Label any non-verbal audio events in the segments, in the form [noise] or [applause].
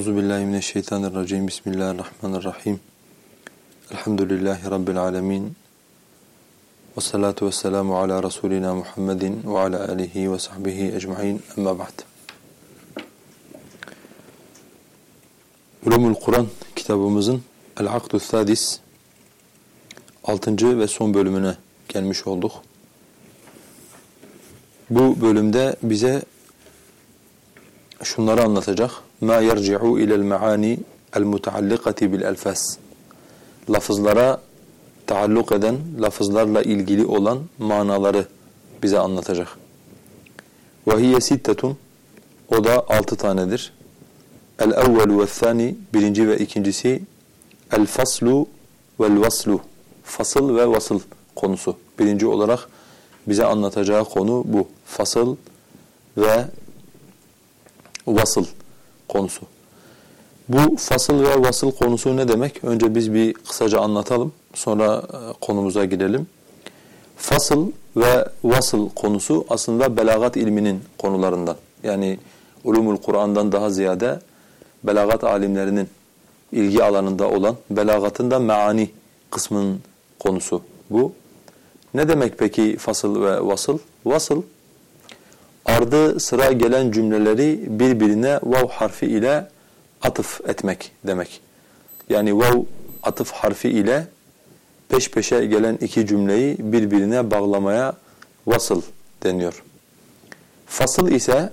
Euzu billahi mineşşeytanirracim. Bismillahirrahmanirrahim. Elhamdülillahi rabbil alamin. Ve salatu vesselamu ala rasulina Muhammedin ve ala alihi ve sahbihi ecmaîn. Amma ba'd. Ulumul Kur'an kitabımızın El-Akdü Sadis 6. ve son bölümüne gelmiş olduk. Bu bölümde bize şunları anlatacak. Ma yerci'u ilel maani el mutaallikati bil elfas. Lafızlara taalluk eden, lafızlarla ilgili olan manaları bize anlatacak. Ve hiye sittetun. O da altı tanedir. El evvelu ve thani. Birinci ve ikincisi. El faslu vel vaslu. Fasıl ve vasıl konusu. Birinci olarak bize anlatacağı konu bu. Fasıl ve vasıl konusu. Bu fasıl ve vasıl konusu ne demek? Önce biz bir kısaca anlatalım. Sonra e, konumuza girelim. Fasıl ve vasıl konusu aslında belagat ilminin konularından. Yani ulumul Kur'an'dan daha ziyade belagat alimlerinin ilgi alanında olan belagatında meani kısmının konusu bu. Ne demek peki fasıl ve vasıl? Vasıl ardı sıra gelen cümleleri birbirine vav harfi ile atıf etmek demek. Yani vav atıf harfi ile peş peşe gelen iki cümleyi birbirine bağlamaya vasıl deniyor. Fasıl ise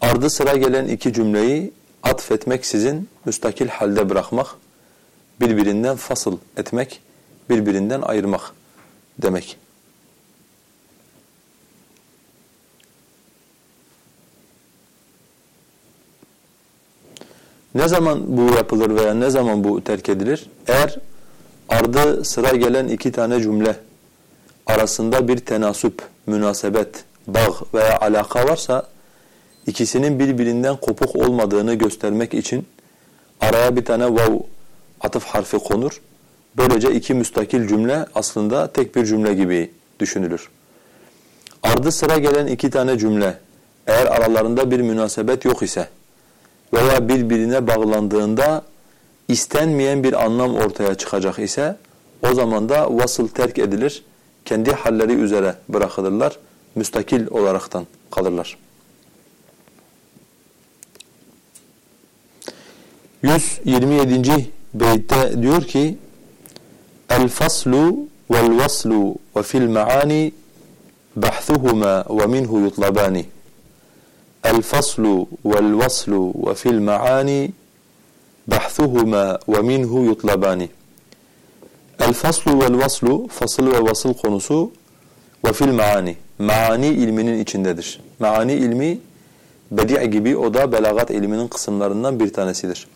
ardı sıra gelen iki cümleyi atfetmeksizin müstakil halde bırakmak, birbirinden fasıl etmek, birbirinden ayırmak demek. Ne zaman bu yapılır veya ne zaman bu terk edilir? Eğer ardı sıra gelen iki tane cümle arasında bir tenasüp, münasebet, bağ veya alaka varsa ikisinin birbirinden kopuk olmadığını göstermek için araya bir tane vav atıf harfi konur. Böylece iki müstakil cümle aslında tek bir cümle gibi düşünülür. Ardı sıra gelen iki tane cümle eğer aralarında bir münasebet yok ise veya birbirine bağlandığında istenmeyen bir anlam ortaya çıkacak ise o zaman da vasıl terk edilir, kendi halleri üzere bırakılırlar, müstakil olaraktan kalırlar. 127. beytte diyor ki El-faslu vel-vaslu ve fil maani bahsuhuma ve minhu yutlabani الفصل والوصل وفي المعاني بحثهما ومنه يطلبان الفصل والوصل fasıl ve vasıl konusu ve fil maani maani ilminin içindedir. Maani ilmi bedi' gibi o da belagat ilminin kısımlarından bir tanesidir.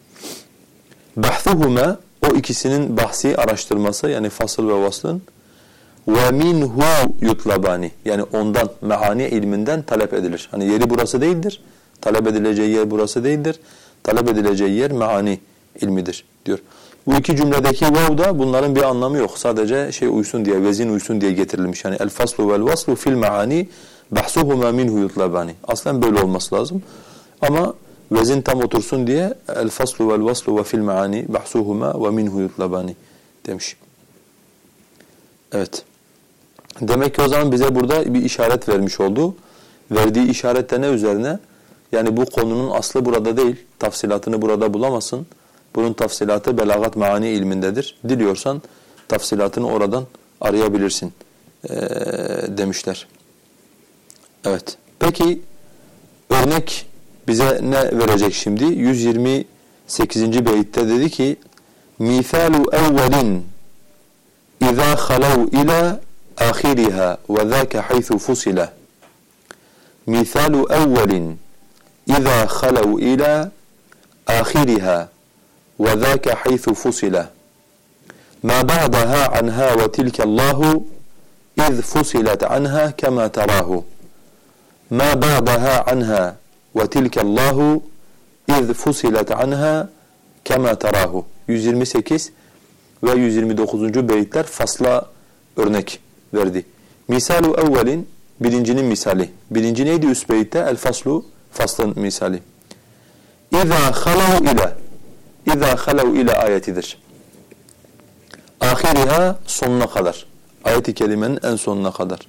Bahsuhuma o ikisinin bahsi araştırması yani fasıl ve vaslın ve minhu yutlabani yani ondan meani ilminden talep edilir. Hani yeri burası değildir. Talep edileceği yer burası değildir. Talep edileceği yer meani ilmidir diyor. Bu iki cümledeki vav da bunların bir anlamı yok. Sadece şey uysun diye, vezin uysun diye getirilmiş. Yani el faslu vel vaslu fil meani bahsuhuma minhu yutlabani. Aslen böyle olması lazım. Ama vezin tam otursun diye el faslu vel vaslu ve fil meani bahsuhuma ve minhu yutlabani demiş. Evet. Demek ki o zaman bize burada bir işaret vermiş oldu. Verdiği işarette ne üzerine? Yani bu konunun aslı burada değil. Tafsilatını burada bulamazsın. Bunun tafsilatı belagat maani ilmindedir. Diliyorsan tafsilatını oradan arayabilirsin ee, demişler. Evet. Peki örnek bize ne verecek şimdi? 128. beytte dedi ki Misalu evvelin اِذَا خَلَوْا اِلَى آخرها وذاك حيث فصل. مثال أول إذا خلوا إلى آخرها وذاك حيث فصل. ما بعدها عنها وتلك الله إذ فصلت عنها كما تراه. ما بعدها عنها وتلك الله إذ فصلت عنها كما تراه. 128 ve 129. beyitler fasla örnek verdi. Misalu evvelin birincinin misali. Birinci neydi üst beyitte? El faslu faslın misali. اِذَا خَلَوْا ile اِذَا خَلَوْا ile ayetidir. Ahiriha sonuna kadar. Ayet-i kerimenin en sonuna kadar.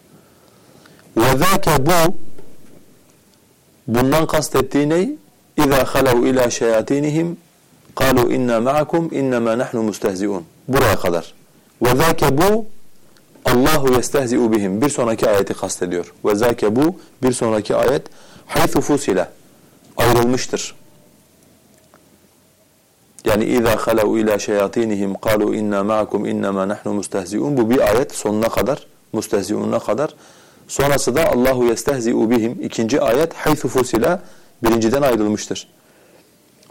وَذَاكَ bu Bundan kastettiği ne? اِذَا خَلَوْا اِلَى شَيَاتِينِهِمْ قَالُوا اِنَّا مَعَكُمْ اِنَّمَا نَحْنُ مُسْتَهْزِئُونَ Buraya kadar. وَذَاكَ bu Allahu yestehzi'u bihim. Bir sonraki ayeti kastediyor. Ve zâke bu bir sonraki ayet haythu fusile ayrılmıştır. Yani اِذَا خَلَوْا اِلَى شَيَاطِينِهِمْ قَالُوا اِنَّا مَعَكُمْ اِنَّمَا نَحْنُ مُسْتَهْزِئُونَ Bu bir ayet sonuna kadar, mustehzi'un'a kadar. Sonrası da Allahu yestehzi'u bihim. ikinci ayet haythu fusile birinciden ayrılmıştır.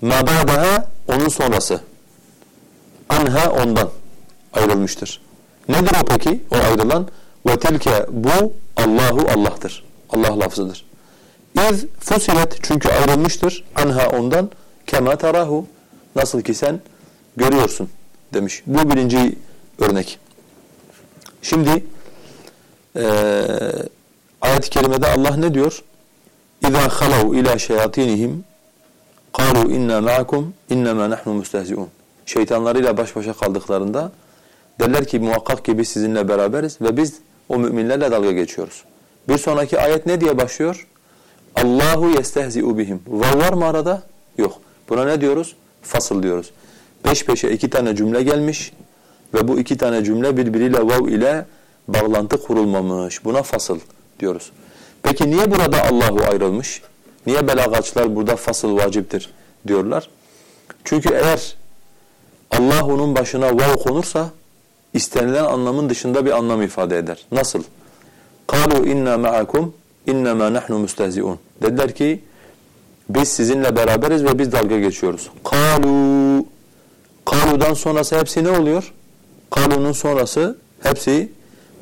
مَا بَعْدَهَا onun sonrası. Anha ondan ayrılmıştır. Nedir o peki? O ayrılan ve tilke bu Allahu Allah'tır. Allah lafzıdır. İz fusilet çünkü ayrılmıştır anha ondan kema tarahu nasıl ki sen görüyorsun demiş. Bu birinci örnek. Şimdi e, ayet-i kerimede Allah ne diyor? İza halav ila şeyatinihim qalu inna ma'akum innema nahnu mustehzi'un. Şeytanlarıyla baş başa kaldıklarında Derler ki muhakkak ki biz sizinle beraberiz ve biz o müminlerle dalga geçiyoruz. Bir sonraki ayet ne diye başlıyor? Allahu yestehzi'u bihim. Vav var mı arada? Yok. Buna ne diyoruz? Fasıl diyoruz. Peş peşe iki tane cümle gelmiş ve bu iki tane cümle birbiriyle vav ile bağlantı kurulmamış. Buna fasıl diyoruz. Peki niye burada Allahu ayrılmış? Niye belagatçılar burada fasıl vaciptir diyorlar? Çünkü eğer Allahu'nun başına vav konursa istenilen anlamın dışında bir anlam ifade eder. Nasıl? قَالُوا inna مَعَكُمْ اِنَّمَا نَحْنُ مُسْتَهْزِئُونَ Dediler ki biz sizinle beraberiz ve biz dalga geçiyoruz. قَالُوا Kalu'dan sonrası hepsi ne oluyor? Kalu'nun sonrası hepsi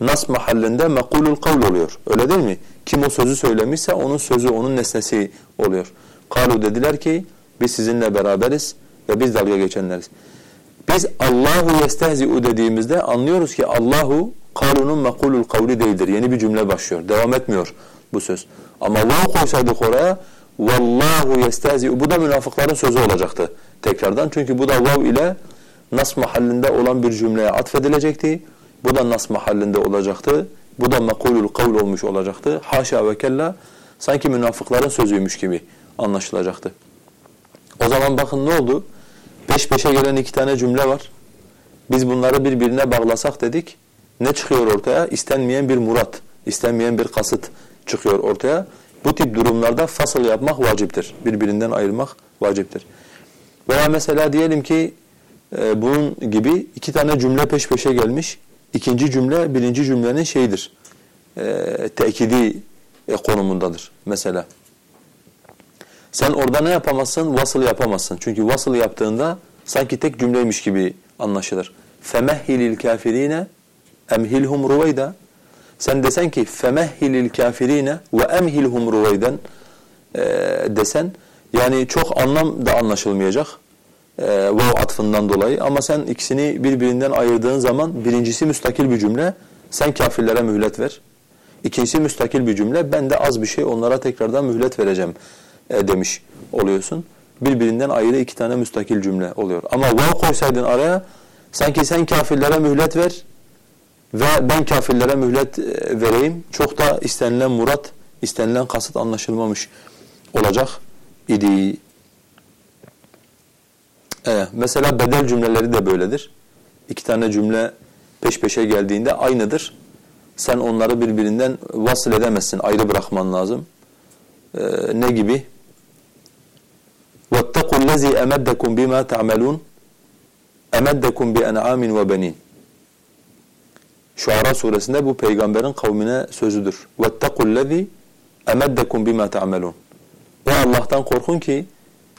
nas mahallinde mekulul kavl oluyor. Öyle değil mi? Kim o sözü söylemişse onun sözü, onun nesnesi oluyor. Kalu dediler ki biz sizinle beraberiz ve biz dalga geçenleriz. Biz Allahu yestehzi'u dediğimizde anlıyoruz ki Allahu kalunun mekulul kavli değildir. Yeni bir cümle başlıyor. Devam etmiyor bu söz. Ama vav koysaydık oraya vallahu yestehzi'u bu da münafıkların sözü olacaktı tekrardan. Çünkü bu da vav ile nas mahallinde olan bir cümleye atfedilecekti. Bu da nas mahallinde olacaktı. Bu da mekulul kavl olmuş olacaktı. Haşa ve kella sanki münafıkların sözüymüş gibi anlaşılacaktı. O zaman bakın ne oldu? Peş peşe gelen iki tane cümle var. Biz bunları birbirine bağlasak dedik. Ne çıkıyor ortaya? İstenmeyen bir murat, istenmeyen bir kasıt çıkıyor ortaya. Bu tip durumlarda fasıl yapmak vaciptir. Birbirinden ayırmak vaciptir. Veya mesela diyelim ki e, bunun gibi iki tane cümle peş peşe gelmiş. İkinci cümle birinci cümlenin şeyidir. E, tekidi e, konumundadır mesela. Sen orada ne yapamazsın? Vasıl yapamazsın. Çünkü vasıl yaptığında sanki tek cümleymiş gibi anlaşılır. فَمَهِّلِ الْكَافِر۪ينَ اَمْهِلْهُمْ رُوَيْدًا Sen desen ki فَمَهِّلِ الْكَافِر۪ينَ وَاَمْهِلْهُمْ رُوَيْدًا e, desen yani çok anlam da anlaşılmayacak e, vav atfından dolayı ama sen ikisini birbirinden ayırdığın zaman birincisi müstakil bir cümle sen kafirlere mühlet ver. İkincisi müstakil bir cümle ben de az bir şey onlara tekrardan mühlet vereceğim e, demiş oluyorsun. Birbirinden ayrı iki tane müstakil cümle oluyor. Ama vav koysaydın araya sanki sen kafirlere mühlet ver ve ben kafirlere mühlet e, vereyim. Çok da istenilen murat, istenilen kasıt anlaşılmamış olacak idi. Evet, mesela bedel cümleleri de böyledir. İki tane cümle peş peşe geldiğinde aynıdır. Sen onları birbirinden vasıl edemezsin, ayrı bırakman lazım. Ee, ne gibi? وَاتَّقُوا الَّذ۪ي اَمَدَّكُمْ بِمَا تَعْمَلُونَ اَمَدَّكُمْ بِاَنْعَامٍ وَبَن۪ينَ Şuara suresinde bu peygamberin kavmine sözüdür. وَاتَّقُوا الَّذ۪ي اَمَدَّكُمْ بِمَا تَعْمَلُونَ Ve Allah'tan korkun ki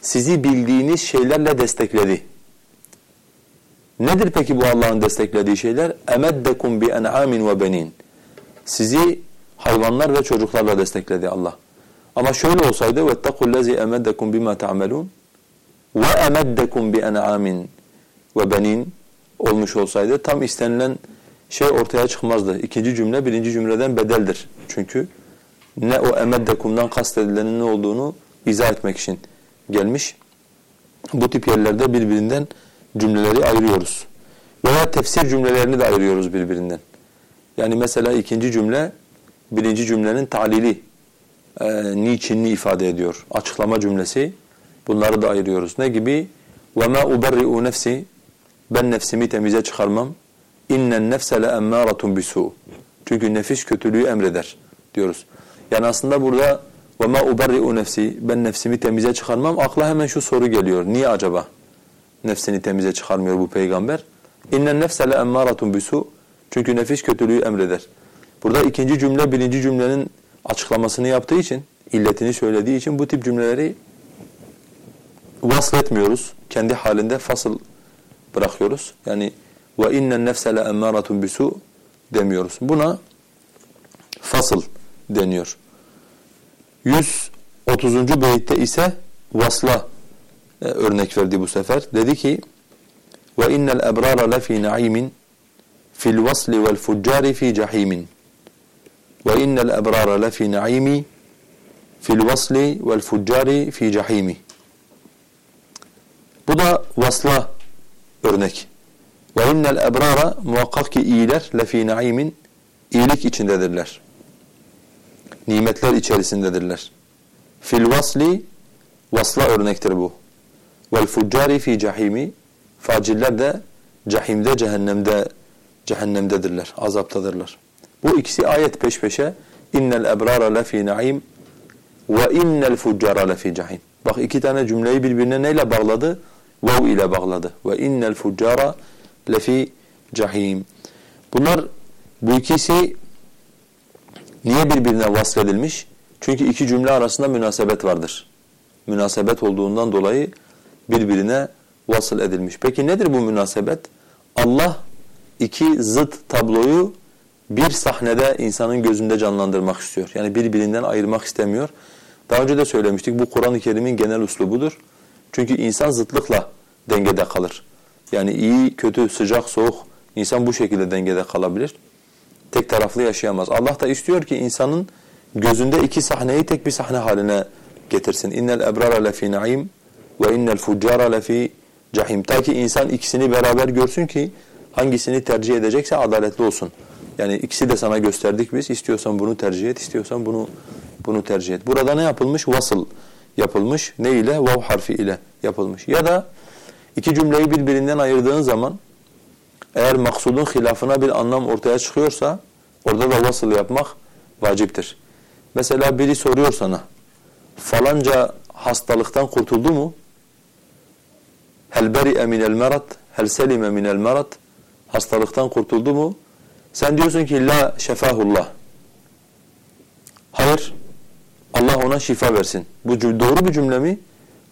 sizi bildiğiniz şeylerle destekledi. Nedir peki bu Allah'ın desteklediği şeyler? اَمَدَّكُمْ بِاَنْعَامٍ وَبَن۪ينَ Sizi hayvanlar ve çocuklarla destekledi Allah. Ama şöyle olsaydı وَاتَّقُوا الَّذ۪ي اَمَدَّكُمْ بِمَا تَعْمَلُونَ وَاَمَدَّكُمْ بِاَنْعَامٍ وَبَن۪ينَ olmuş olsaydı tam istenilen şey ortaya çıkmazdı. İkinci cümle birinci cümleden bedeldir. Çünkü ne o emeddekum'dan kastedilenin ne olduğunu izah etmek için gelmiş bu tip yerlerde birbirinden cümleleri ayırıyoruz. Veya tefsir cümlelerini de ayırıyoruz birbirinden. Yani mesela ikinci cümle birinci cümlenin talili, e, niçinini ifade ediyor. Açıklama cümlesi bunları da ayırıyoruz. Ne gibi? وَمَا اُبَرِّئُ nefsi Ben nefsimi temize çıkarmam. اِنَّ النَّفْسَ لَاَمَّارَةٌ بِسُوء Çünkü nefis kötülüğü emreder diyoruz. Yani aslında burada وَمَا اُبَرِّئُ nefsi Ben nefsimi temize çıkarmam. Akla hemen şu soru geliyor. Niye acaba nefsini temize çıkarmıyor bu peygamber? اِنَّ النَّفْسَ لَاَمَّارَةٌ بِسُوء Çünkü nefis kötülüğü emreder. Burada ikinci cümle birinci cümlenin açıklamasını yaptığı için, illetini söylediği için bu tip cümleleri vasletmiyoruz. Kendi halinde fasıl bırakıyoruz. Yani ve innen nefse le emmâratun bisu demiyoruz. Buna fasıl deniyor. 130. beyitte ise vasla e, örnek verdi bu sefer. Dedi ki ve innel ebrara lefi naimin fil vasli vel fuccari fi cahimin. Ebrara lefi naimi fil vasli vel fuccari fi cahimi. Bu da vasla örnek. İnnel ebrara muhakkak ki iyiler lefi naimin iyilik içindedirler. Nimetler içerisindedirler. Fil vasli vasla örnektir bu. Vel fuccari fi cahimi faciller de cahimde cehennemde cehennemdedirler, azaptadırlar. Bu ikisi ayet peş peşe innel ebrara lefi naim ve innel fuccara cahim. Bak iki tane cümleyi birbirine neyle bağladı? Vav ile bağladı. Ve innel fuccara cahim. Bunlar bu ikisi niye birbirine vasfedilmiş? Çünkü iki cümle arasında münasebet vardır. Münasebet olduğundan dolayı birbirine vasıl edilmiş. Peki nedir bu münasebet? Allah iki zıt tabloyu bir sahnede insanın gözünde canlandırmak istiyor. Yani birbirinden ayırmak istemiyor. Daha önce de söylemiştik bu Kur'an-ı Kerim'in genel uslubudur. Çünkü insan zıtlıkla dengede kalır. Yani iyi, kötü, sıcak, soğuk insan bu şekilde dengede kalabilir. Tek taraflı yaşayamaz. Allah da istiyor ki insanın gözünde iki sahneyi tek bir sahne haline getirsin. İnnel ebrara lefi naim ve innel fuccara lefi cahim. Ta ki insan ikisini beraber görsün ki hangisini tercih edecekse adaletli olsun. Yani ikisi de sana gösterdik biz. İstiyorsan bunu tercih et, istiyorsan bunu bunu tercih et. Burada ne yapılmış? Vasıl yapılmış. Ne ile? Vav harfi ile yapılmış. Ya da iki cümleyi birbirinden ayırdığın zaman eğer maksudun hilafına bir anlam ortaya çıkıyorsa orada da vasıl yapmak vaciptir. Mesela biri soruyor sana falanca hastalıktan kurtuldu mu? Hel beri'e minel merat? Hel selime minel merat? Hastalıktan kurtuldu mu? Sen diyorsun ki la şefahullah. Hayır. Allah ona şifa versin. Bu doğru bir cümle mi?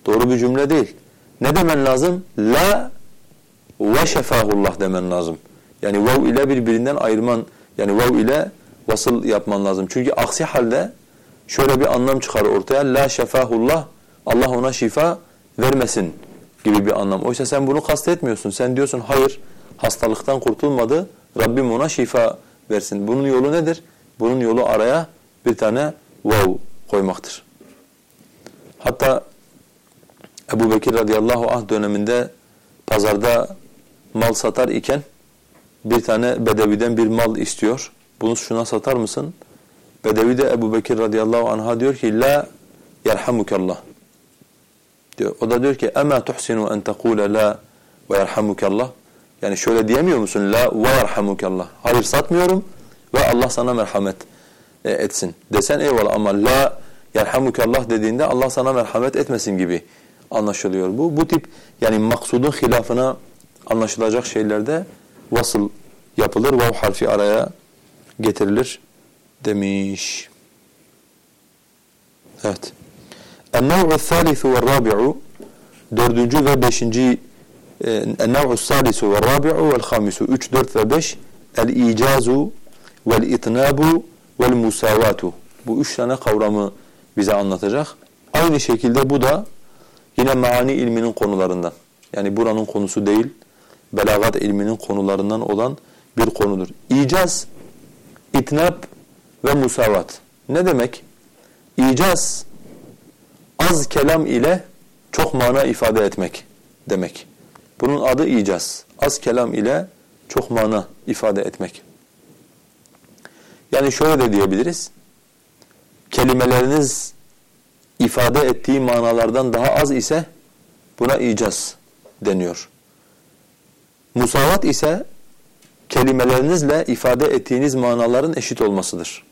Doğru bir cümle değil. Ne demen lazım? La ve şefahullah demen lazım. Yani vav ile birbirinden ayırman, yani vav ile vasıl yapman lazım. Çünkü aksi halde şöyle bir anlam çıkar ortaya. La şefahullah, Allah ona şifa vermesin gibi bir anlam. Oysa sen bunu kastetmiyorsun. Sen diyorsun hayır, hastalıktan kurtulmadı, Rabbim ona şifa versin. Bunun yolu nedir? Bunun yolu araya bir tane vav koymaktır. Hatta Ebu Bekir radıyallahu anh döneminde pazarda mal satar iken bir tane bedeviden bir mal istiyor. Bunu şuna satar mısın? Bedevi de Ebu Bekir radıyallahu anh'a diyor ki la yerhamukallah. Diyor. O da diyor ki ema tuhsinu en tekule la ve yerhamukallah. Yani şöyle diyemiyor musun? La ve yerhamukallah. Hayır satmıyorum ve Allah sana merhamet e, etsin. Desen eyvallah ama la yerhamukallah dediğinde Allah sana merhamet etmesin gibi anlaşılıyor bu. Bu tip yani maksudun hilafına anlaşılacak şeylerde vasıl yapılır. Vav harfi araya getirilir demiş. Evet. El-Nev'u-Thâlithu ve Rabi'u Dördüncü ve beşinci ee, Nev'u salisu ve rabi'u vel hamisu. 3, 4 ve 5 el icazu vel itnabu vel musavatu. Bu üç tane kavramı bize anlatacak. Aynı şekilde bu da yine maani ilminin konularından. Yani buranın konusu değil, belagat ilminin konularından olan bir konudur. İcaz, itnap ve musavat. Ne demek? İcaz, az kelam ile çok mana ifade etmek demek. Bunun adı icaz. Az kelam ile çok mana ifade etmek. Yani şöyle de diyebiliriz. Kelimeleriniz ifade ettiği manalardan daha az ise buna icaz deniyor. Musavat ise kelimelerinizle ifade ettiğiniz manaların eşit olmasıdır.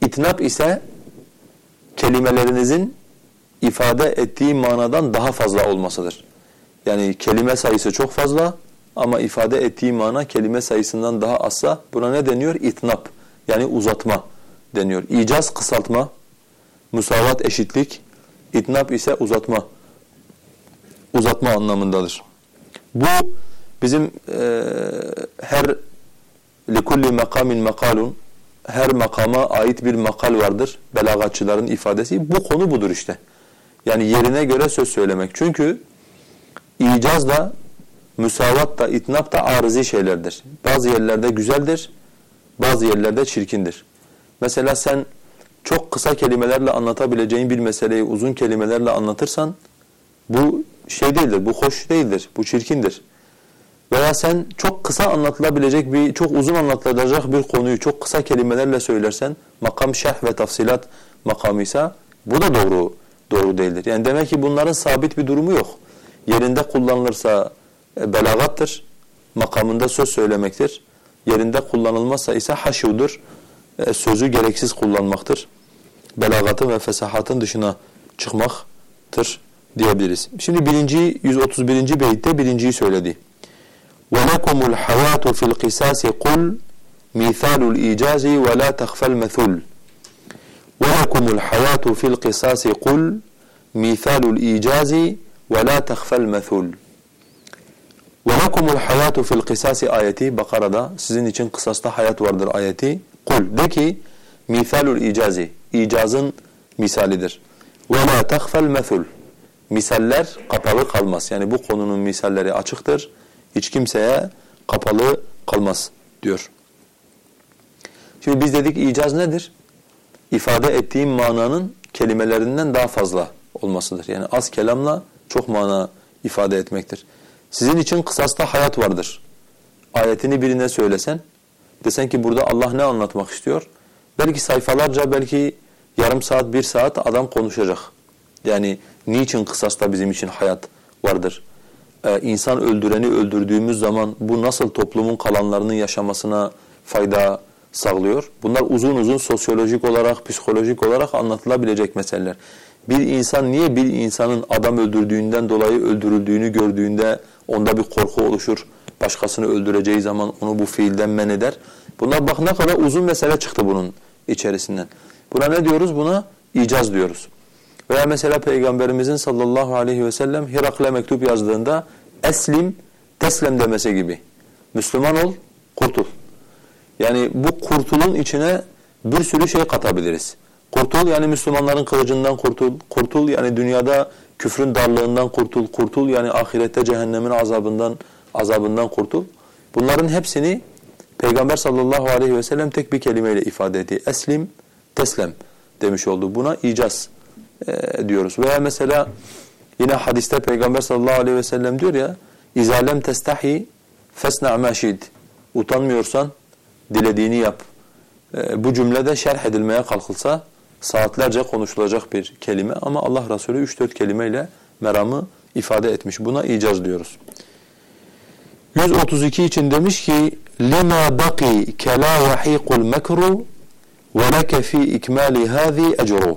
İtnap ise kelimelerinizin ifade ettiği manadan daha fazla olmasıdır. Yani kelime sayısı çok fazla ama ifade ettiği mana kelime sayısından daha azsa buna ne deniyor? İtnap yani uzatma deniyor. İcaz kısaltma, musavat eşitlik, itnap ise uzatma. Uzatma anlamındadır. Bu bizim e, her likulli makamin makalun her makama ait bir makal vardır. Belagatçıların ifadesi. Bu konu budur işte. Yani yerine göre söz söylemek. Çünkü icaz da, müsavat da, itnap da arızi şeylerdir. Bazı yerlerde güzeldir, bazı yerlerde çirkindir. Mesela sen çok kısa kelimelerle anlatabileceğin bir meseleyi uzun kelimelerle anlatırsan bu şey değildir, bu hoş değildir, bu çirkindir. Veya sen çok kısa anlatılabilecek bir, çok uzun anlatılacak bir konuyu çok kısa kelimelerle söylersen makam şerh ve tafsilat makamıysa bu da doğru doğru değildir. Yani demek ki bunların sabit bir durumu yok. Yerinde kullanılırsa e, belagattır, makamında söz söylemektir. Yerinde kullanılmazsa ise haşudur, e, sözü gereksiz kullanmaktır. Belagatın ve fesahatın dışına çıkmaktır diyebiliriz. Şimdi birinci 131. beytte birinciyi söyledi. وَلَكُمُ الْحَيَاةُ فِي الْقِسَاسِ قُلْ مِثَالُ الْإِيجَازِ وَلَا تَخْفَ الْمَثُولِ وَلَكُمُ الْحَيَاةُ فِي الْقِسَاسِ قُلْ مِثَالُ الْإِيجَازِ وَلَا تَخْفَ الْمَثُولِ وَلَكُمُ الْحَيَاةُ فِي الْقِسَاسِ ayeti Bakara'da sizin için kısasta hayat vardır ayeti. Kul de ki mithalul icazi icazın misalidir. وَلَا تَخْفَ الْمَثُولِ Misaller kapalı kalmaz. Yani bu konunun misalleri açıktır hiç kimseye kapalı kalmaz diyor. Şimdi biz dedik icaz nedir? İfade ettiğim mananın kelimelerinden daha fazla olmasıdır. Yani az kelamla çok mana ifade etmektir. Sizin için kısasta hayat vardır. Ayetini birine söylesen, desen ki burada Allah ne anlatmak istiyor? Belki sayfalarca, belki yarım saat, bir saat adam konuşacak. Yani niçin kısasta bizim için hayat vardır? e, insan öldüreni öldürdüğümüz zaman bu nasıl toplumun kalanlarının yaşamasına fayda sağlıyor? Bunlar uzun uzun sosyolojik olarak, psikolojik olarak anlatılabilecek meseleler. Bir insan niye bir insanın adam öldürdüğünden dolayı öldürüldüğünü gördüğünde onda bir korku oluşur? Başkasını öldüreceği zaman onu bu fiilden men eder. Bunlar bak ne kadar uzun mesele çıktı bunun içerisinden. Buna ne diyoruz? Buna icaz diyoruz. Veya mesela Peygamberimizin sallallahu aleyhi ve sellem Hirakle mektup yazdığında eslim teslem demesi gibi. Müslüman ol, kurtul. Yani bu kurtulun içine bir sürü şey katabiliriz. Kurtul yani Müslümanların kılıcından kurtul, kurtul yani dünyada küfrün darlığından kurtul, kurtul yani ahirette cehennemin azabından azabından kurtul. Bunların hepsini Peygamber sallallahu aleyhi ve sellem tek bir kelimeyle ifade etti. Eslim, teslem demiş oldu. Buna icaz e, diyoruz. Veya mesela yine hadiste Peygamber sallallahu aleyhi ve sellem diyor ya İzalem testahi fesna maşid. Utanmıyorsan dilediğini yap. E, bu cümlede şerh edilmeye kalkılsa saatlerce konuşulacak bir kelime ama Allah Resulü 3-4 kelimeyle meramı ifade etmiş. Buna icaz diyoruz. 132 için demiş ki لِمَا بَقِي كَلَا يَحِيقُ الْمَكْرُ وَلَكَ فِي إِكْمَالِ هَذِي أَجْرُ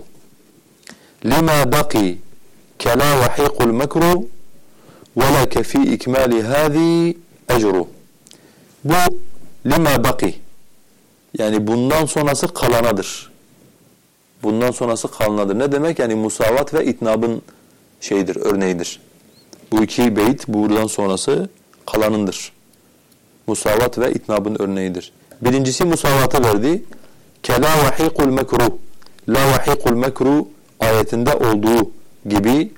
لما بقي كلا وحيق المكر ولك في إكمال هذه أجر bu lima baki. Yani bundan sonrası kalanadır. Bundan sonrası kalanadır. Ne demek? Yani musavat ve itnabın şeyidir, örneğidir. Bu iki beyt buradan sonrası kalanındır. Musavat ve itnabın örneğidir. Birincisi musavata verdi. Kela vahikul mekruh. La vahikul mekruh ayetinde olduğu gibi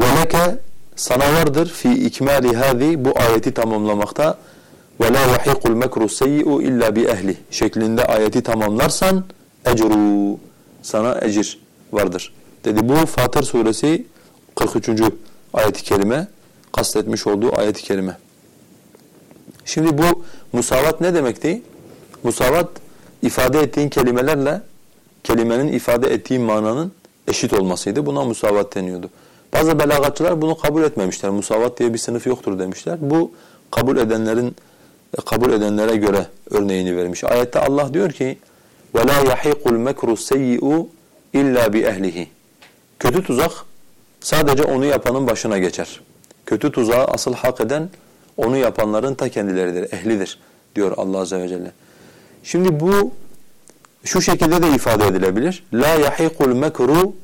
ve leke sana vardır fi ikmali hadi bu ayeti tamamlamakta ve yahiqul mekru seyyi'u illa bi ehli şeklinde ayeti tamamlarsan ecru sana ecir vardır. Dedi bu Fatır suresi 43. ayet-i kerime kastetmiş olduğu ayet-i kerime. Şimdi bu musavat ne demekti? Musavat ifade ettiğin kelimelerle kelimenin ifade ettiği mananın eşit olmasıydı. Buna musavat deniyordu. Bazı belagatçılar bunu kabul etmemişler. Musavat diye bir sınıf yoktur demişler. Bu kabul edenlerin kabul edenlere göre örneğini vermiş. Ayette Allah diyor ki: "Ve la yahiqul mekru seyyi'u illa bi ehlihi." Kötü tuzak sadece onu yapanın başına geçer. Kötü tuzağı asıl hak eden onu yapanların ta kendileridir, ehlidir diyor Allah azze ve celle. Şimdi bu şu şekilde de ifade edilebilir. La yahiqul mekru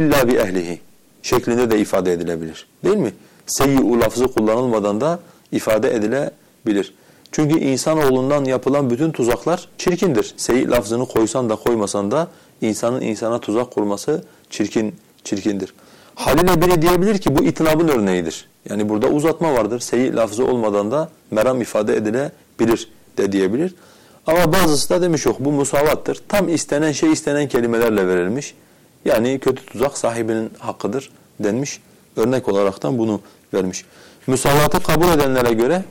illa bi ehlihi şeklinde de ifade edilebilir. Değil mi? Seyyi'u lafzı kullanılmadan da ifade edilebilir. Çünkü insanoğlundan yapılan bütün tuzaklar çirkindir. Seyyi lafzını koysan da koymasan da insanın insana tuzak kurması çirkin çirkindir. Haliyle biri diyebilir ki bu itinabın örneğidir. Yani burada uzatma vardır. Seyyi lafzı olmadan da meram ifade edilebilir de diyebilir. Ama bazısı da demiş yok bu musavattır. Tam istenen şey istenen kelimelerle verilmiş. Yani kötü tuzak sahibinin hakkıdır denmiş. Örnek olaraktan bunu vermiş. Musavatı kabul edenlere göre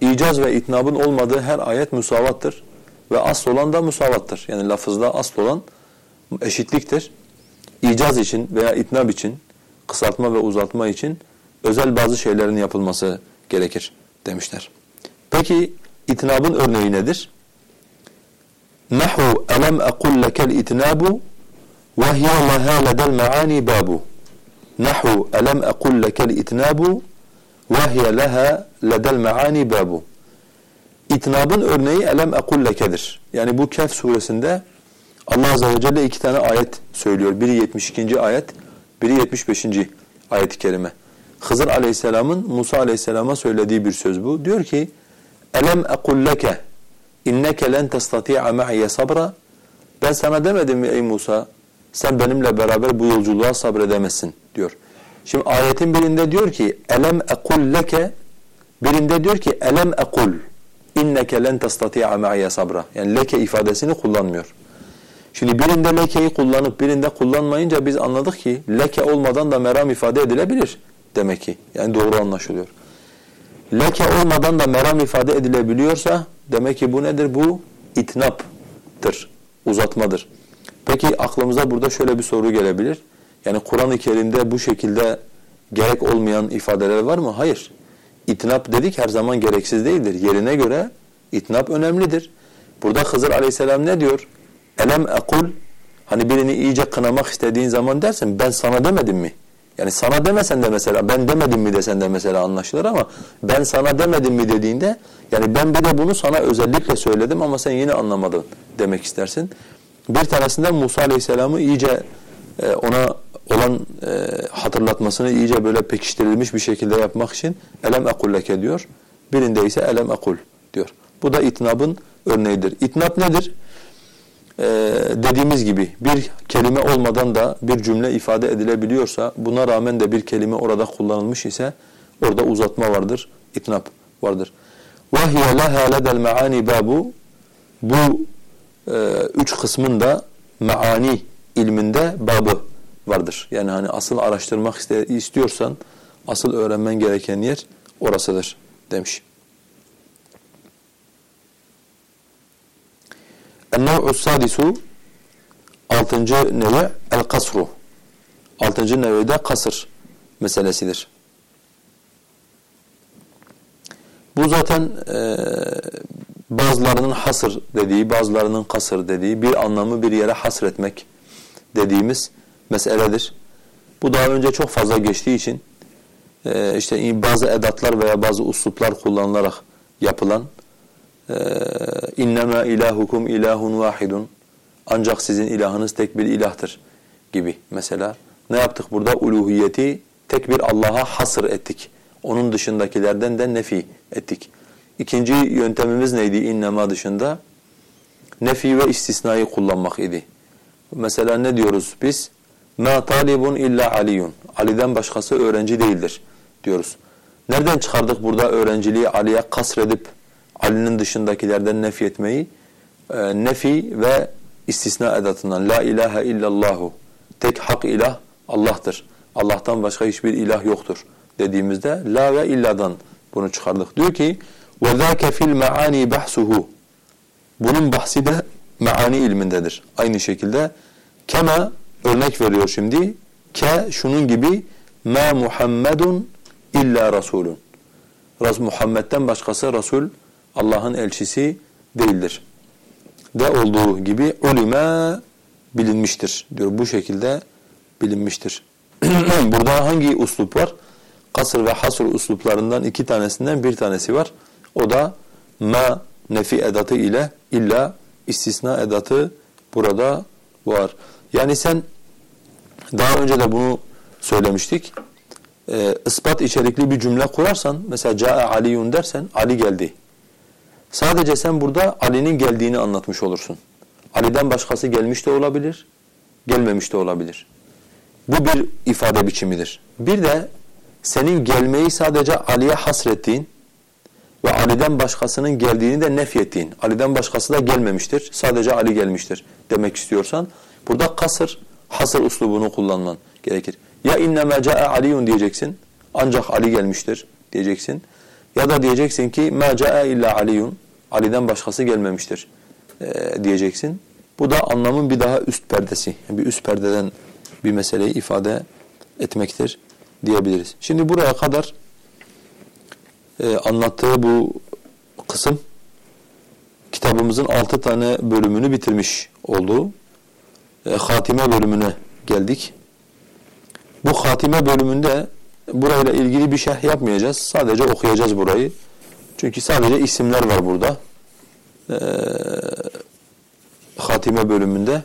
icaz ve itnabın olmadığı her ayet musavattır. Ve asıl olan da musavattır. Yani lafızda asıl olan eşitliktir. İcaz için veya itnab için, kısaltma ve uzatma için özel bazı şeylerin yapılması gerekir demişler. Peki itnabın örneği nedir? Nahu elem ekul lekel itnabu ve hiye leha meani babu. Nahu elem ekul lekel itnabu hiye leha ledel meani babu. İtnabın örneği elem ekul lekedir. Yani bu Kehf suresinde Allah azze ve celle iki tane ayet söylüyor. Biri 72. ayet, biri 75. ayet-i kerime. Hızır aleyhisselamın Musa aleyhisselama söylediği bir söz bu. Diyor ki: "Elem ekul leke inneke len testati'a ma'iye sabra?" Ben sana demedim mi ey Musa? Sen benimle beraber bu yolculuğa sabredemezsin diyor. Şimdi ayetin birinde diyor ki: "Elem ekul leke" birinde diyor ki: "Elem ekul inneke len testati'a ma'iye sabra?" Yani leke ifadesini kullanmıyor. Şimdi birinde lekeyi kullanıp birinde kullanmayınca biz anladık ki leke olmadan da meram ifade edilebilir demek ki. Yani doğru anlaşılıyor. Leke olmadan da meram ifade edilebiliyorsa demek ki bu nedir? Bu itnaptır, uzatmadır. Peki aklımıza burada şöyle bir soru gelebilir. Yani Kur'an-ı Kerim'de bu şekilde gerek olmayan ifadeler var mı? Hayır. İtnap dedik her zaman gereksiz değildir. Yerine göre itnap önemlidir. Burada Hızır Aleyhisselam ne diyor? Elem ekul hani birini iyice kınamak istediğin zaman dersin ben sana demedim mi? Yani sana demesen de mesela ben demedim mi desen de mesela anlaşılır ama ben sana demedim mi dediğinde yani ben bir de bunu sana özellikle söyledim ama sen yine anlamadın demek istersin. Bir tanesinde Musa Aleyhisselam'ı iyice e, ona olan e, hatırlatmasını iyice böyle pekiştirilmiş bir şekilde yapmak için elem ekulleke diyor. Birinde ise elem ekul diyor. Bu da itnabın örneğidir. İtnab nedir? Ee, dediğimiz gibi bir kelime olmadan da bir cümle ifade edilebiliyorsa buna rağmen de bir kelime orada kullanılmış ise orada uzatma vardır, itnab vardır. وَهِيَ لَهَا لَدَ الْمَعَانِ babu Bu e, üç kısmın da meani ilminde babı vardır. Yani hani asıl araştırmak istiyorsan asıl öğrenmen gereken yer orasıdır demiş. El-nev'u sadisu altıncı nevi el-kasru. Altıncı nevi de kasır meselesidir. Bu zaten e, bazılarının hasır dediği, bazılarının kasır dediği, bir anlamı bir yere hasretmek dediğimiz meseledir. Bu daha önce çok fazla geçtiği için e, işte bazı edatlar veya bazı usluplar kullanılarak yapılan innema ilahukum ilahun vahidun ancak sizin ilahınız tek bir ilahtır gibi mesela. Ne yaptık burada? Uluhiyeti tek bir Allah'a hasır ettik. Onun dışındakilerden de nefi ettik. İkinci yöntemimiz neydi innema dışında? Nefi ve istisnayı kullanmak idi. Mesela ne diyoruz biz? Ma talibun illa aliyun. Ali'den başkası öğrenci değildir diyoruz. Nereden çıkardık burada öğrenciliği Ali'ye kasredip Ali'nin dışındakilerden nefi etmeyi? E, nefi ve istisna edatından la ilahe illallahu tek hak ilah Allah'tır. Allah'tan başka hiçbir ilah yoktur dediğimizde la ve illadan bunu çıkardık. Diyor ki وَذَاكَ فِي الْمَعَانِي بَحْسُهُ Bunun bahsi de meani ilmindedir. Aynı şekilde kema örnek veriyor şimdi. Ke şunun gibi ma Muhammedun illa rasulun. Ras Muhammed'den başkası Resul Allah'ın elçisi değildir. De olduğu gibi ulime bilinmiştir diyor. Bu şekilde bilinmiştir. [clears throat] Burada hangi uslup var? Kasır ve hasr usluplarından iki tanesinden bir tanesi var. O da ma nefi edatı ile illa istisna edatı burada var. Yani sen daha önce de bunu söylemiştik. Ee, ispat içerikli bir cümle kurarsan mesela caa aliyun dersen Ali geldi. Sadece sen burada Ali'nin geldiğini anlatmış olursun. Ali'den başkası gelmiş de olabilir, gelmemiş de olabilir. Bu bir ifade biçimidir. Bir de senin gelmeyi sadece Ali'ye hasrettiğin ve Ali'den başkasının geldiğini de nefyettiğin, Ali'den başkası da gelmemiştir, sadece Ali gelmiştir demek istiyorsan, burada kasır, hasır uslubunu kullanman gerekir. Ya innema caa aliyun diyeceksin, ancak Ali gelmiştir diyeceksin. Ya da diyeceksin ki ma caa illa aliyun, Ali'den başkası gelmemiştir e, diyeceksin. Bu da anlamın bir daha üst perdesi, bir üst perdeden bir meseleyi ifade etmektir diyebiliriz. Şimdi buraya kadar e, anlattığı bu kısım kitabımızın altı tane bölümünü bitirmiş olduğu e, hatime bölümüne geldik. Bu hatime bölümünde burayla ilgili bir şey yapmayacağız. Sadece okuyacağız burayı. Çünkü sadece isimler var burada. E, hatime bölümünde.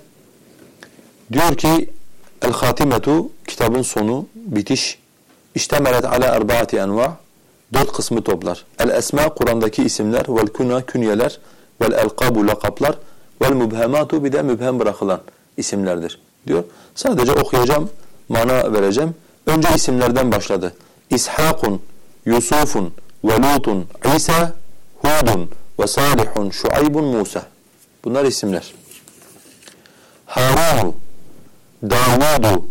Diyor ki El-Hatimetu kitabın sonu, bitiş. İştemelet ala erbaati enva' dört kısmı toplar. El-esma Kur'an'daki isimler, vel kuna künyeler, vel elkabu lakaplar, vel mübhematu bir de mübhem bırakılan isimlerdir diyor. Sadece okuyacağım, mana vereceğim. Önce isimlerden başladı. İshakun, Yusufun, ve Lutun, İsa, Hudun ve Salihun, Şuaybun, Musa. Bunlar isimler. Harun, Davudu,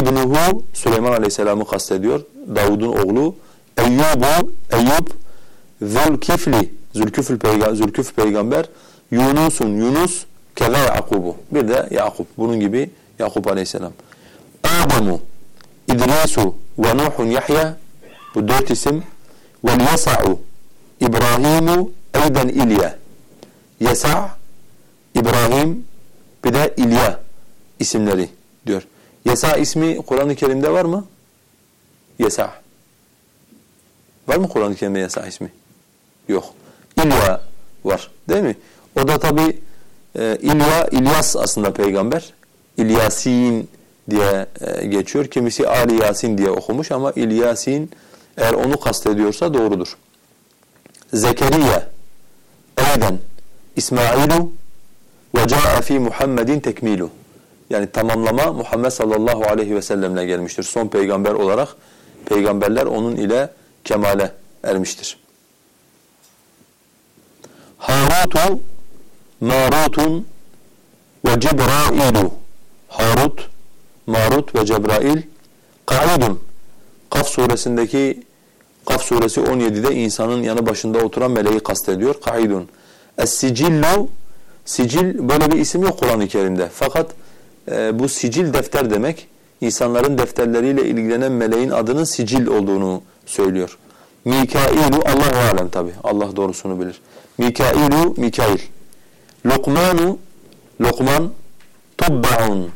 İbnuhu, Süleyman Aleyhisselam'ı kastediyor. Davud'un oğlu. Eyyubu, Eyyub, Zülkifli, Zülküfl peygamber, Zülküf peygamber, Yunus'un, Yunus, keza Yakub'u. Bir de Yakup, bunun gibi Yakup aleyhisselam. Adamu, İdrisu ve Nuhun Yahya, bu dört isim. Ve Yesa'u, İbrahimu, Eyden İlya. Yesa, İbrahim, bir de İlya isimleri diyor. Yesa ismi Kur'an-ı Kerim'de var mı? Yesa. Var mı Kur'an-ı Kerim'de Yesa ismi? Yok. İlya var değil mi? O da tabi e, İlya, İlyas aslında peygamber. İlyasin diye e, geçiyor. Kimisi Ali Yasin diye okumuş ama İlyasin eğer onu kastediyorsa doğrudur. Zekeriya, Eden, İsmailu ve ca'a fi Muhammedin tekmilu. Yani tamamlama Muhammed sallallahu aleyhi ve sellemle gelmiştir. Son peygamber olarak peygamberler onun ile kemale ermiştir. Harutu, Marutun ve Cebrailu. Harut, Marut ve Cebrail kaidun. Kaf suresindeki Kaf suresi 17'de insanın yanı başında oturan meleği kastediyor. Kaidun. Es-sicillu Sicil böyle bir isim yok Kur'an-ı Kerim'de. Fakat e, bu sicil defter demek. İnsanların defterleriyle ilgilenen meleğin adının sicil olduğunu söylüyor. Mikailu Allahu alem tabi. Allah doğrusunu bilir. Mikailu Mikail. Lokmanu Lokman Tubba'un.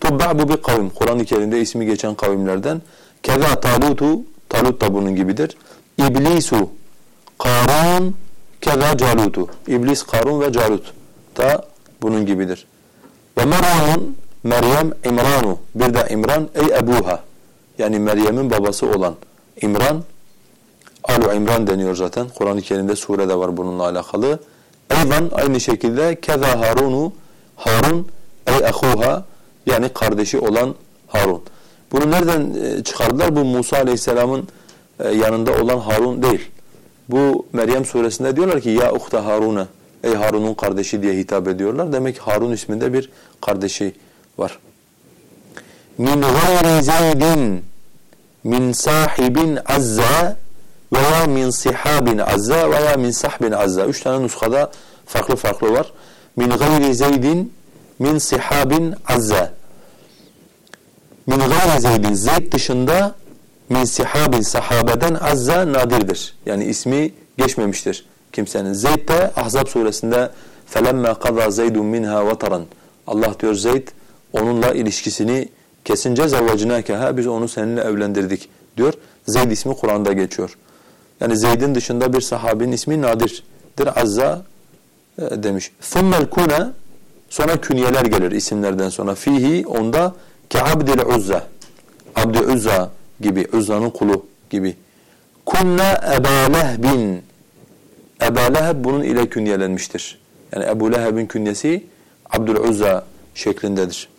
Tubba bu bir kavim. Kur'an-ı Kerim'de ismi geçen kavimlerden. Keza Talutu Talut da bunun gibidir. İblisu Karun keza Calutu. İblis, Karun ve Calut da bunun gibidir. Ve Meryem'un Meryem İmranu. Bir de İmran ey ebuha. Yani Meryem'in babası olan İmran Alu İmran deniyor zaten. Kur'an-ı Kerim'de surede var bununla alakalı. Eyvan aynı şekilde keza Harunu Harun ey ehuha yani kardeşi olan Harun. Bunu nereden e, çıkardılar? Bu Musa Aleyhisselam'ın e, yanında olan Harun değil. Bu Meryem suresinde diyorlar ki ya uhta Harun'a ey Harun'un kardeşi diye hitap ediyorlar. Demek ki Harun isminde bir kardeşi var. min gayri zeydin min sahibin azza veya min sihabin azza veya min sahbin azza. Üç tane nuskada farklı farklı var. Min gayri zeydin min sihabin azza. Min gayri zeydin zeyd dışında min sihabin sahabeden azza nadirdir. Yani ismi geçmemiştir kimsenin. Zeyd de Ahzab suresinde فَلَمَّا قَضَى زَيْدٌ مِنْهَا وَتَرًا Allah diyor Zeyd onunla ilişkisini kesince zavvacınâkeha biz onu seninle evlendirdik diyor. Zeyd ismi Kur'an'da geçiyor. Yani Zeyd'in dışında bir sahabinin ismi nadirdir. Azza e, demiş. ثُمَّ الْكُنَى Sonra künyeler gelir isimlerden sonra. Fihi onda ke'abdil uzza. Abdü Uzza gibi, Uzza'nın kulu gibi. Kunna Eba Lehbin. Eba Leheb bunun ile künyelenmiştir. Yani Ebu Leheb'in künyesi Abdüluzza şeklindedir.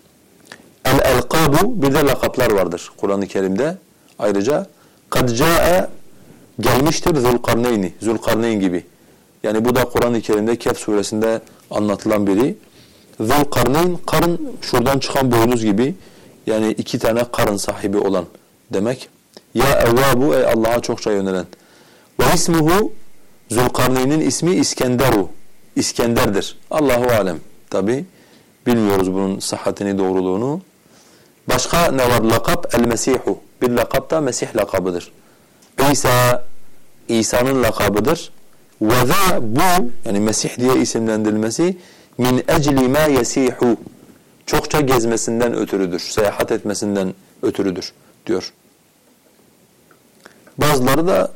El-elkabu bir de lakaplar vardır Kur'an-ı Kerim'de. Ayrıca kad ca'e gelmiştir Zulkarneyni, Zulkarneyn gibi. Yani bu da Kur'an-ı Kerim'de Kehf suresinde anlatılan biri. Zulkarneyn karın şuradan çıkan boynuz gibi yani iki tane karın sahibi olan demek. Ya evvabu ey Allah'a çokça yönelen. Ve ismuhu Zulkarneyn'in ismi İskenderu. İskender'dir. Allahu alem. Tabi bilmiyoruz bunun sıhhatini, doğruluğunu. Başka ne var? Lakap el-Mesihu. Bir lakap da Mesih lakabıdır. İsa, İsa'nın lakabıdır. Ve za bu, yani Mesih diye isimlendirilmesi min ecli ma yesihu. Çokça gezmesinden ötürüdür, seyahat etmesinden ötürüdür diyor. Bazıları da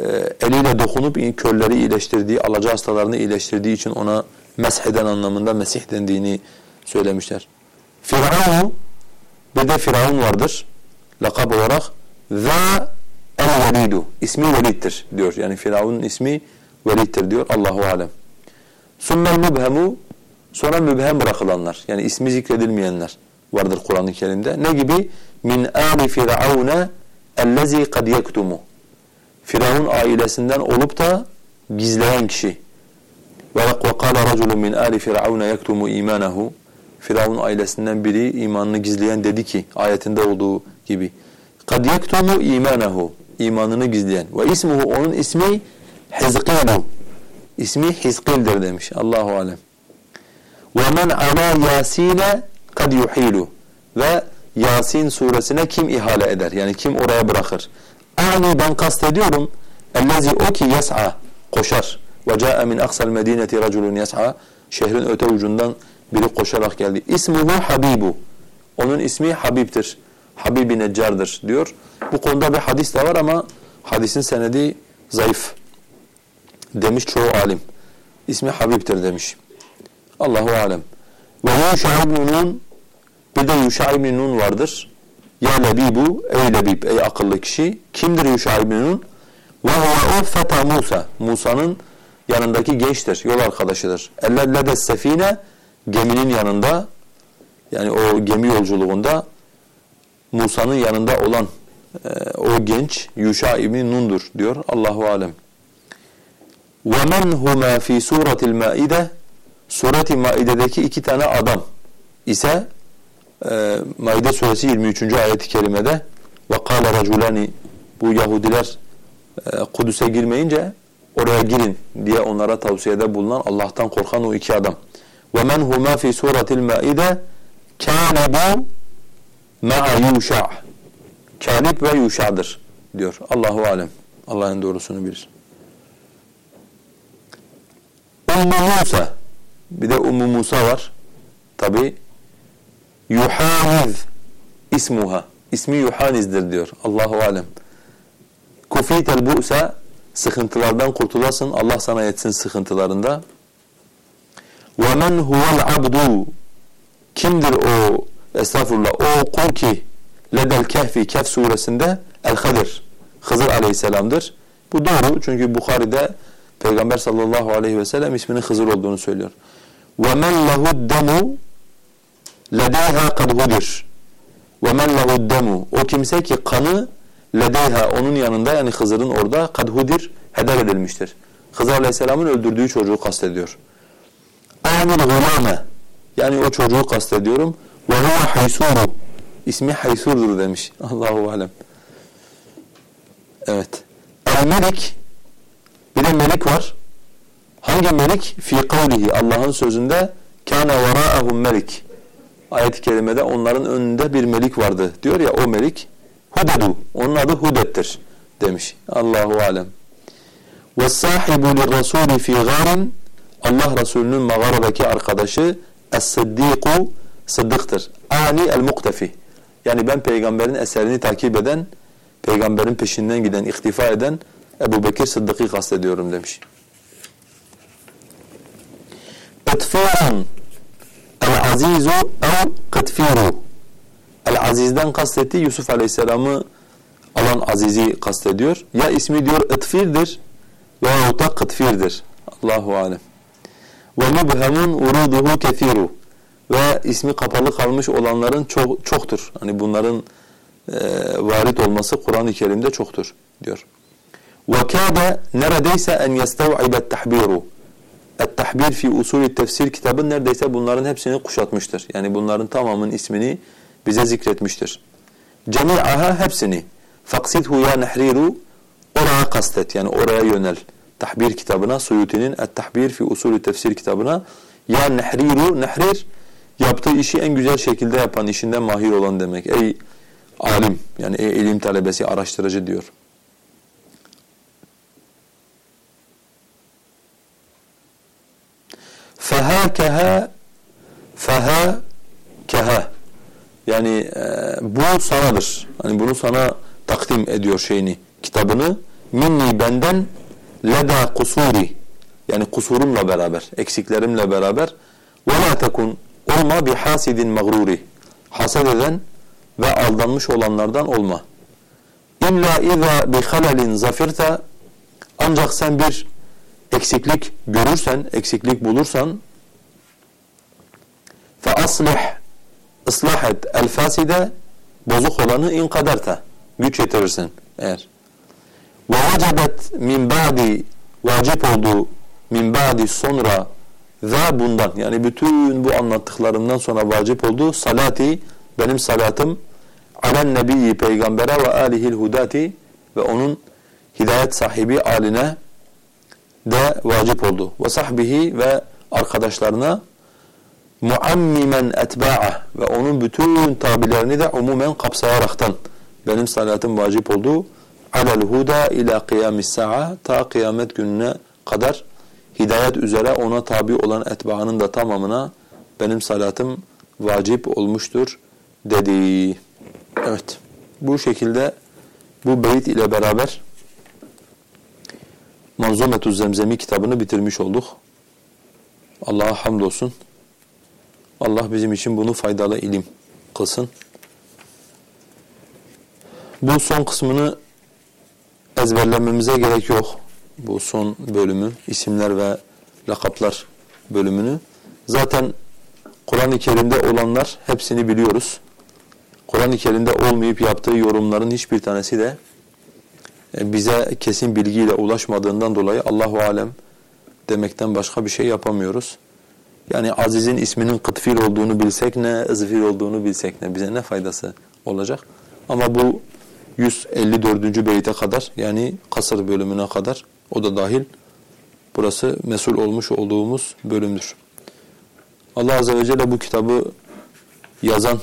e, eliyle dokunup körleri iyileştirdiği, alaca hastalarını iyileştirdiği için ona mesheden anlamında Mesih dendiğini söylemişler. Firavun bir de Firavun vardır. Lakab olarak za el-velidu. İsmi Velid'dir diyor. Yani Firavun'un ismi velidir diyor. Allahu alem. Summel mübhemu sonra mübhem bırakılanlar yani ismi zikredilmeyenler vardır Kur'an-ı Kerim'de. Ne gibi? Min ali firavune ellezî kad yektumu. Firavun ailesinden olup da gizleyen kişi. Ve kâle raculun min ali firavune yektumu imanehu. Firavun ailesinden biri imanını gizleyen dedi ki ayetinde olduğu gibi. Kad yektumu imanehu. İmanını gizleyen. Ve ismuhu onun ismi Hizkilu. İsmi Hizkil'dir demiş. Allahu alem. Ve men ana yasine kad yuhilu. Ve Yasin suresine kim ihale eder? Yani kim oraya bırakır? Ani ben kastediyorum. Ellezi o ki yes'a. Koşar. Ve ca'e min aksal medineti raculun yes'a. Şehrin öte ucundan biri koşarak geldi. İsmuhu Habibu. Onun ismi Habib'tir. Habibi Neccar'dır diyor. Bu konuda bir hadis de var ama hadisin senedi zayıf. Demiş çoğu alim. İsmi Habib'tir demiş. Allahu alem. Ve Yuşa ibn Nun bir de Yuşa ibn Nun vardır. Ya lebibu ey lebib ey akıllı kişi. Kimdir Yuşa ibn Nun? Ve huve feta Musa. Musa'nın yanındaki gençtir, yol arkadaşıdır. Ellellede sefine geminin yanında yani o gemi yolculuğunda Musa'nın yanında olan e, o genç Yuşa ibn Nun'dur diyor Allahu alem. Ve men huma fi suratil Maide Sureti Maide'deki iki tane adam ise e, Maide suresi 23. ayet-i kerimede ve kâle raculani bu Yahudiler e, Kudüs'e girmeyince oraya girin diye onlara tavsiyede bulunan Allah'tan korkan o iki adam. وَمَنْ هُمَا فِي سُورَةِ الْمَائِدَةِ كَانَبُوا مَعَ يُوشَعْ Kalib ve Yuşa'dır diyor. Allahu alem. Allah'ın doğrusunu bilir. Ümmü Musa bir de Ümmü Musa var. Tabi Yuhaniz ismuha. İsmi Yuhaniz'dir diyor. Allahu alem. Kufitel bu'sa sıkıntılardan kurtulasın. Allah sana yetsin sıkıntılarında. Ve men huvel abdu kimdir o estağfurullah o kul ki ledel kehfi kehf suresinde el hadir Hızır aleyhisselamdır. Bu doğru çünkü Bukhari'de Peygamber sallallahu aleyhi ve sellem isminin Hızır olduğunu söylüyor. وَمَنْ لَهُ الدَّمُ لَدَيْهَا قَدْ هُدِرْ وَمَنْ لَهُ الدَّمُ O kimse ki kanı ledeyha onun yanında yani Hızır'ın orada kad hudir heder edilmiştir. Hızır Aleyhisselam'ın öldürdüğü çocuğu kastediyor. Amil gulame yani o çocuğu kastediyorum. Ve huve haysuru ismi Haysur'dur demiş. [laughs] Allahu alem. Evet. El-Melik bir de melik var. Hangi melik? Fi kavlihi Allah'ın sözünde kana vera'ahum melik. Ayet-i kerimede onların önünde bir melik vardı. Diyor ya o melik Hudedu. Onun adı Hudet'tir demiş. Allahu alem. Ve sahibu lirrasuli fi garin Allah Resulü'nün mağaradaki arkadaşı Es-Siddiku Sıddıktır. Ani el-Muktefi. Yani ben peygamberin eserini takip eden, peygamberin peşinden giden, iktifa eden Ebu Bekir Sıddık'ı kastediyorum demiş. Etfârun el-azizu ev kıtfiru. El-azizden kastetti Yusuf Aleyhisselam'ı alan azizi kastediyor. Ya ismi diyor ıtfirdir veyahut da kıtfirdir. Allahu alem. Ve mubhemun uruduhu kethiru. Ve ismi kapalı kalmış olanların çok, çoktur. Hani bunların e, varit olması Kur'an-ı Kerim'de çoktur diyor. وَكَادَ neredeyse en يَسْتَوْعِبَ التَّحْبِيرُ Et-Tahbir fi usulü tefsir kitabı neredeyse bunların hepsini kuşatmıştır. Yani bunların tamamının ismini bize zikretmiştir. Cemi'aha hepsini. Faksidhu ya nehriru oraya kastet yani oraya yönel. Tahbir kitabına Suyuti'nin Et-Tahbir fi usulü tefsir kitabına ya nehriru nehrir yaptığı işi en güzel şekilde yapan, işinden mahir olan demek. Ey alim yani ey ilim talebesi, araştırıcı diyor. Feha keha feha keha yani e, bu sanadır. Hani bunu sana takdim ediyor şeyini, kitabını. Minni benden leda kusuri yani kusurumla beraber, eksiklerimle beraber ve la tekun olma bihasidin mağruri hasad eden ve aldanmış olanlardan olma. İlla iza bi halalin zafirte ancak sen bir eksiklik görürsen, eksiklik bulursan aslih ıslah et el bozuk olanı in kaderta güç yetirirsin eğer. Ve vecebet min ba'di vacip oldu min ba'di sonra ve bundan yani bütün bu anlattıklarımdan sonra vacip oldu salati benim salatım alen nebiyyi peygambere ve alihil hudati ve onun hidayet sahibi aline de vacip oldu. Ve sahbihi ve arkadaşlarına muammimen etba'a ve onun bütün tabilerini de umumen kapsayaraktan benim salatim vacip oldu. Alel huda ila kıyamis sa'a ta kıyamet gününe kadar hidayet üzere ona tabi olan etbaanın da tamamına benim salatım vacip olmuştur dedi. Evet. Bu şekilde bu beyit ile beraber Manzumetü Zemzemi kitabını bitirmiş olduk. Allah'a hamdolsun. Allah bizim için bunu faydalı ilim kılsın. Bu son kısmını ezberlememize gerek yok. Bu son bölümü, isimler ve lakaplar bölümünü. Zaten Kur'an-ı Kerim'de olanlar hepsini biliyoruz. Kur'an-ı Kerim'de olmayıp yaptığı yorumların hiçbir tanesi de bize kesin bilgiyle ulaşmadığından dolayı Allahu alem demekten başka bir şey yapamıyoruz. Yani Aziz'in isminin Kıtfir olduğunu bilsek ne, Izfir olduğunu bilsek ne, bize ne faydası olacak? Ama bu 154. beyte kadar yani kasır bölümüne kadar o da dahil burası mesul olmuş olduğumuz bölümdür. Allah Azze ve Celle bu kitabı yazan,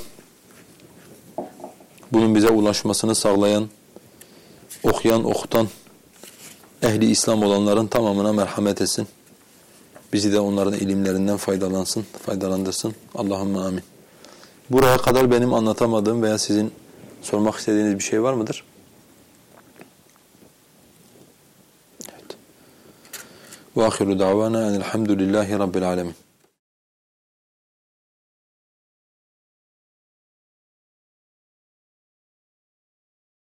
bunun bize ulaşmasını sağlayan, okuyan, okutan, ehli İslam olanların tamamına merhamet etsin. Bizi de onların ilimlerinden faydalansın, faydalandırsın. Allahümme amin. Buraya kadar benim anlatamadığım veya sizin sormak istediğiniz bir şey var mıdır? Evet. Ve ahiru davana enelhamdülillahi rabbil alemin.